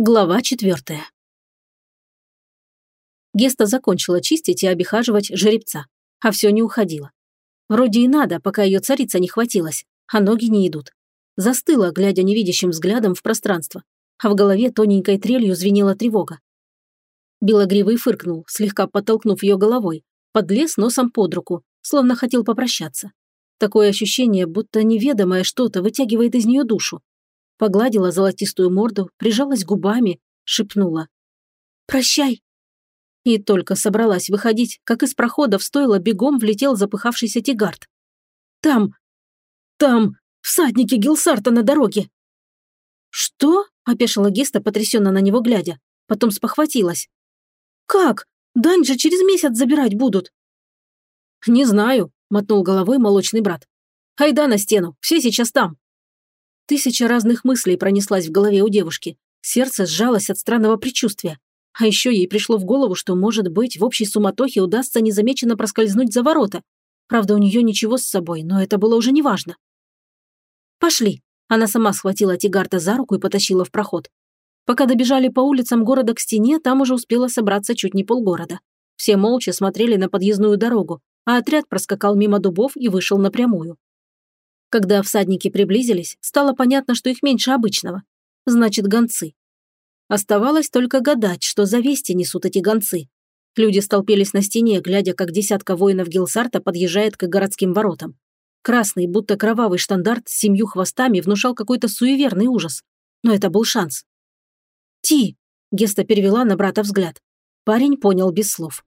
Глава четвертая. Геста закончила чистить и обихаживать жеребца, а все не уходило. Вроде и надо, пока ее царица не хватилась, а ноги не идут. Застыла, глядя невидящим взглядом в пространство, а в голове тоненькой трелью звенела тревога. Белогривый фыркнул, слегка подтолкнув ее головой, подлез носом под руку, словно хотел попрощаться. Такое ощущение, будто неведомое что-то вытягивает из нее душу, погладила золотистую морду, прижалась губами, шепнула. «Прощай!» И только собралась выходить, как из прохода в стойло бегом влетел запыхавшийся тигард. «Там! Там! Всадники Гилсарта на дороге!» «Что?» – опешила Геста, потрясенно на него глядя. Потом спохватилась. «Как? Дань же через месяц забирать будут!» «Не знаю», – мотнул головой молочный брат. «Айда на стену, все сейчас там!» Тысяча разных мыслей пронеслась в голове у девушки. Сердце сжалось от странного предчувствия. А еще ей пришло в голову, что, может быть, в общей суматохе удастся незамеченно проскользнуть за ворота. Правда, у нее ничего с собой, но это было уже неважно. «Пошли!» Она сама схватила Тигарта за руку и потащила в проход. Пока добежали по улицам города к стене, там уже успела собраться чуть не полгорода. Все молча смотрели на подъездную дорогу, а отряд проскакал мимо дубов и вышел напрямую. Когда всадники приблизились, стало понятно, что их меньше обычного. Значит, гонцы. Оставалось только гадать, что за вести несут эти гонцы. Люди столпились на стене, глядя, как десятка воинов Гилсарта подъезжает к городским воротам. Красный, будто кровавый штандарт с семью хвостами внушал какой-то суеверный ужас. Но это был шанс. «Ти!» – Геста перевела на брата взгляд. Парень понял без слов.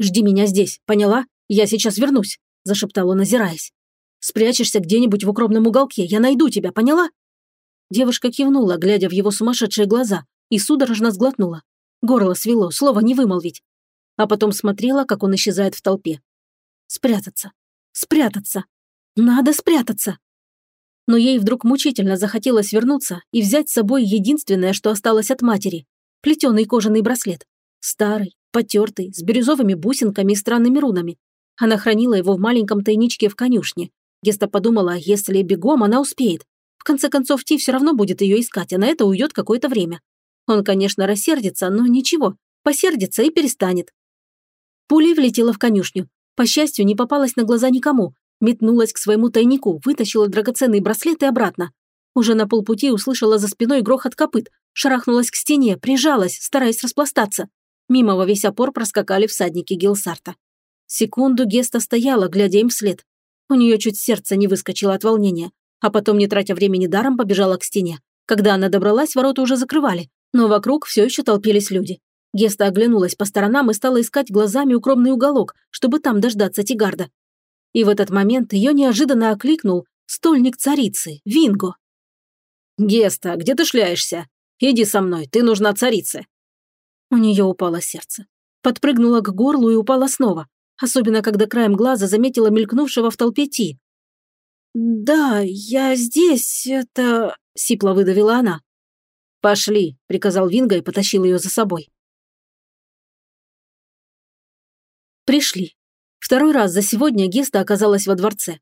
«Жди меня здесь, поняла? Я сейчас вернусь», – зашептал он, озираясь. Спрячешься где-нибудь в укромном уголке, я найду тебя, поняла?» Девушка кивнула, глядя в его сумасшедшие глаза, и судорожно сглотнула. Горло свело, слова не вымолвить. А потом смотрела, как он исчезает в толпе. Спрятаться. Спрятаться. Надо спрятаться. Но ей вдруг мучительно захотелось вернуться и взять с собой единственное, что осталось от матери – плетеный кожаный браслет. Старый, потертый, с бирюзовыми бусинками и странными рунами. Она хранила его в маленьком тайничке в конюшне, Геста подумала, если бегом, она успеет. В конце концов, Ти все равно будет ее искать, а на это уйдет какое-то время. Он, конечно, рассердится, но ничего, посердится и перестанет. Пулей влетела в конюшню. По счастью, не попалась на глаза никому. Метнулась к своему тайнику, вытащила драгоценный браслет и обратно. Уже на полпути услышала за спиной грохот копыт, шарахнулась к стене, прижалась, стараясь распластаться. Мимо во весь опор проскакали всадники Гилсарта. Секунду Геста стояла, глядя им вслед. У нее чуть сердце не выскочило от волнения, а потом, не тратя времени даром, побежала к стене. Когда она добралась, ворота уже закрывали, но вокруг все еще толпились люди. Геста оглянулась по сторонам и стала искать глазами укромный уголок, чтобы там дождаться Тигарда. И в этот момент ее неожиданно окликнул стольник царицы, Винго. «Геста, где ты шляешься? Иди со мной, ты нужна царице». У нее упало сердце. Подпрыгнула к горлу и упала снова особенно когда краем глаза заметила мелькнувшего в толпе Ти. «Да, я здесь, это...» — сипло выдавила она. «Пошли», — приказал Винга и потащил ее за собой. Пришли. Второй раз за сегодня Геста оказалась во дворце.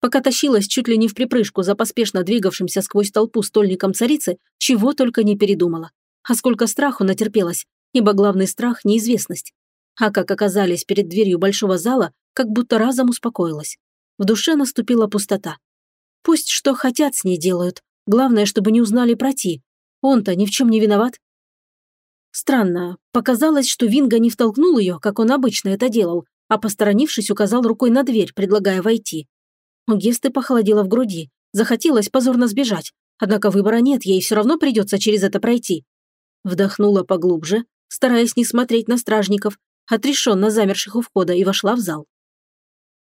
Пока тащилась чуть ли не в припрыжку за поспешно двигавшимся сквозь толпу стольником царицы, чего только не передумала. А сколько страху натерпелась, ибо главный страх – неизвестность а как оказались перед дверью большого зала, как будто разом успокоилась. В душе наступила пустота. Пусть что хотят с ней делают, главное, чтобы не узнали про Ти. Он-то ни в чем не виноват. Странно, показалось, что Винга не втолкнул ее, как он обычно это делал, а посторонившись, указал рукой на дверь, предлагая войти. У Гесты похолодело в груди, захотелось позорно сбежать, однако выбора нет, ей все равно придется через это пройти. Вдохнула поглубже, стараясь не смотреть на стражников, отрешенно замерших у входа, и вошла в зал.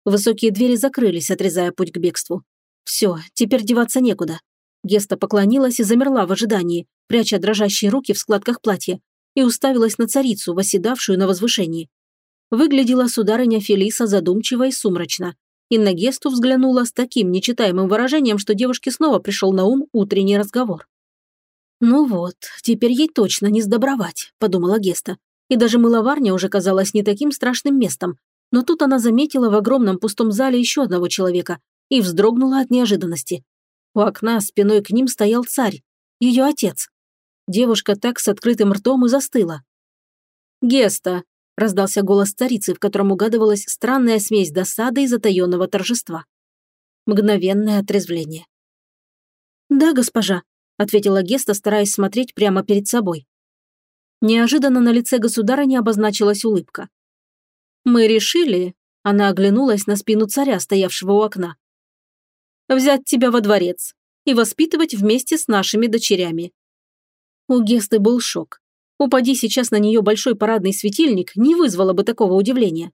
Высокие двери закрылись, отрезая путь к бегству. Все, теперь деваться некуда. Геста поклонилась и замерла в ожидании, пряча дрожащие руки в складках платья, и уставилась на царицу, восседавшую на возвышении. Выглядела сударыня Фелиса задумчиво и сумрачно, и на Гесту взглянула с таким нечитаемым выражением, что девушке снова пришел на ум утренний разговор. «Ну вот, теперь ей точно не сдобровать», – подумала Геста, и даже мыловарня уже казалась не таким страшным местом. Но тут она заметила в огромном пустом зале еще одного человека и вздрогнула от неожиданности. У окна спиной к ним стоял царь, ее отец. Девушка так с открытым ртом и застыла. «Геста!» – раздался голос царицы, в котором угадывалась странная смесь досады и затаенного торжества. Мгновенное отрезвление. «Да, госпожа», – ответила Геста, стараясь смотреть прямо перед собой. Неожиданно на лице государыни обозначилась улыбка. «Мы решили», – она оглянулась на спину царя, стоявшего у окна, «взять тебя во дворец и воспитывать вместе с нашими дочерями». У Гесты был шок. Упади сейчас на нее большой парадный светильник, не вызвало бы такого удивления.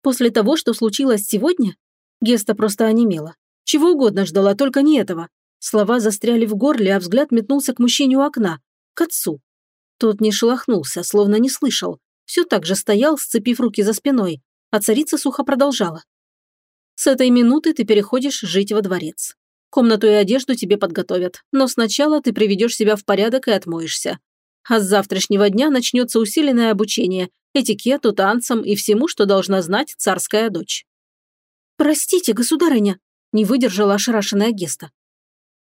После того, что случилось сегодня, Геста просто онемела. Чего угодно ждала, только не этого. Слова застряли в горле, а взгляд метнулся к мужчине у окна, к отцу. Тот не шелохнулся, словно не слышал. Все так же стоял, сцепив руки за спиной, а царица сухо продолжала. «С этой минуты ты переходишь жить во дворец. Комнату и одежду тебе подготовят, но сначала ты приведешь себя в порядок и отмоешься. А с завтрашнего дня начнется усиленное обучение, этикету, танцам и всему, что должна знать царская дочь». «Простите, государыня», – не выдержала ошарашенная Геста.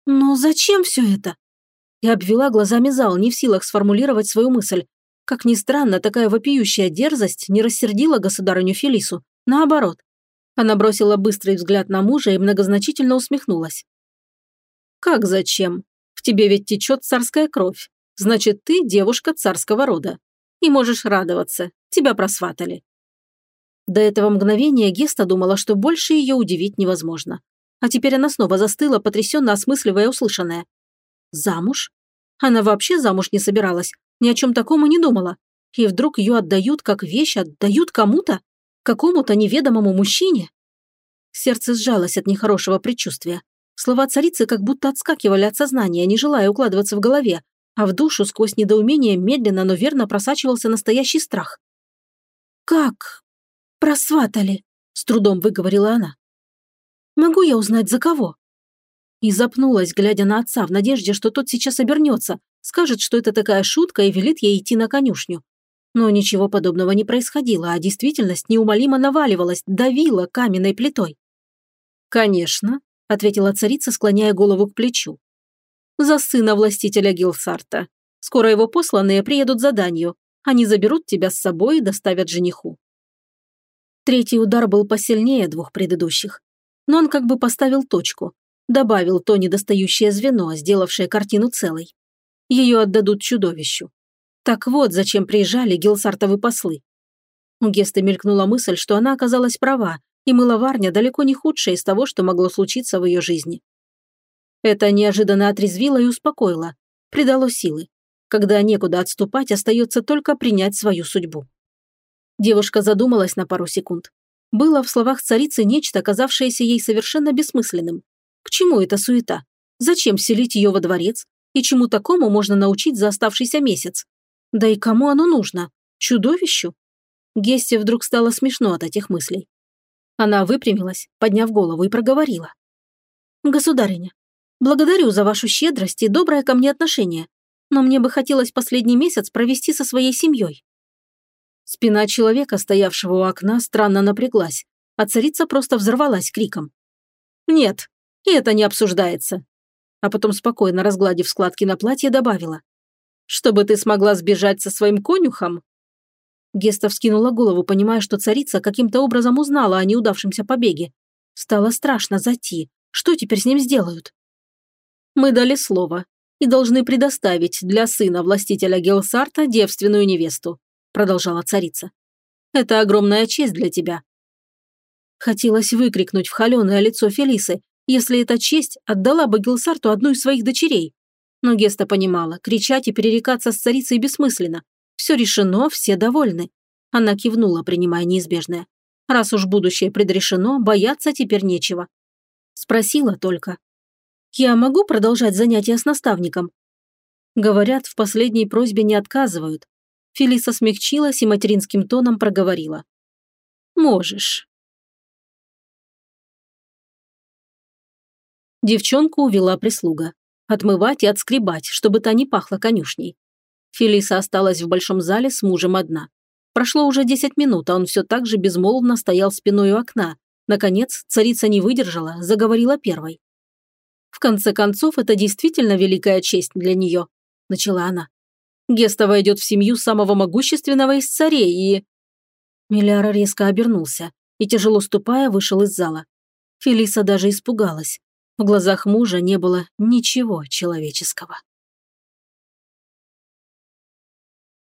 «Но зачем все это?» И обвела глазами зал, не в силах сформулировать свою мысль. Как ни странно, такая вопиющая дерзость не рассердила государыню Фелису. Наоборот. Она бросила быстрый взгляд на мужа и многозначительно усмехнулась. «Как зачем? В тебе ведь течет царская кровь. Значит, ты девушка царского рода. И можешь радоваться. Тебя просватали». До этого мгновения Геста думала, что больше ее удивить невозможно. А теперь она снова застыла, потрясенно осмысливая услышанное. Замуж? Она вообще замуж не собиралась, ни о чем таком и не думала. И вдруг ее отдают как вещь, отдают кому-то? Какому-то неведомому мужчине? Сердце сжалось от нехорошего предчувствия. Слова царицы как будто отскакивали от сознания, не желая укладываться в голове, а в душу сквозь недоумение медленно, но верно просачивался настоящий страх. «Как? Просватали?» – с трудом выговорила она. «Могу я узнать, за кого?» И запнулась, глядя на отца, в надежде, что тот сейчас обернется, скажет, что это такая шутка и велит ей идти на конюшню. Но ничего подобного не происходило, а действительность неумолимо наваливалась, давила каменной плитой. «Конечно», — ответила царица, склоняя голову к плечу. «За сына властителя Гилсарта. Скоро его посланные приедут за данью. Они заберут тебя с собой и доставят жениху». Третий удар был посильнее двух предыдущих. Но он как бы поставил точку, Добавил то недостающее звено, сделавшее картину целой. Ее отдадут чудовищу. Так вот, зачем приезжали гилсартовы послы. У Гесты мелькнула мысль, что она оказалась права, и мыловарня далеко не худшая из того, что могло случиться в ее жизни. Это неожиданно отрезвило и успокоило, придало силы. Когда некуда отступать, остается только принять свою судьбу. Девушка задумалась на пару секунд. Было в словах царицы нечто, казавшееся ей совершенно бессмысленным. К чему эта суета? Зачем селить ее во дворец? И чему такому можно научить за оставшийся месяц? Да и кому оно нужно? Чудовищу? Гесте вдруг стало смешно от этих мыслей. Она выпрямилась, подняв голову, и проговорила. «Государыня, благодарю за вашу щедрость и доброе ко мне отношение, но мне бы хотелось последний месяц провести со своей семьей». Спина человека, стоявшего у окна, странно напряглась, а царица просто взорвалась криком. «Нет, и это не обсуждается. А потом, спокойно разгладив складки на платье, добавила. Чтобы ты смогла сбежать со своим конюхом? Геста вскинула голову, понимая, что царица каким-то образом узнала о неудавшемся побеге. Стало страшно зайти. Что теперь с ним сделают? Мы дали слово и должны предоставить для сына властителя Гелсарта девственную невесту, продолжала царица. Это огромная честь для тебя. Хотелось выкрикнуть в холеное лицо Фелисы, если эта честь отдала бы Гилсарту одну из своих дочерей. Но Геста понимала, кричать и перерекаться с царицей бессмысленно. Все решено, все довольны. Она кивнула, принимая неизбежное. Раз уж будущее предрешено, бояться теперь нечего. Спросила только. «Я могу продолжать занятия с наставником?» Говорят, в последней просьбе не отказывают. Фелиса смягчилась и материнским тоном проговорила. «Можешь. Девчонку увела прислуга. Отмывать и отскребать, чтобы та не пахла конюшней. Фелиса осталась в большом зале с мужем одна. Прошло уже десять минут, а он все так же безмолвно стоял спиной у окна. Наконец, царица не выдержала, заговорила первой. В конце концов, это действительно великая честь для нее. – начала она. «Геста войдет в семью самого могущественного из царей и...» Миляра резко обернулся и, тяжело ступая, вышел из зала. Фелиса даже испугалась. В глазах мужа не было ничего человеческого.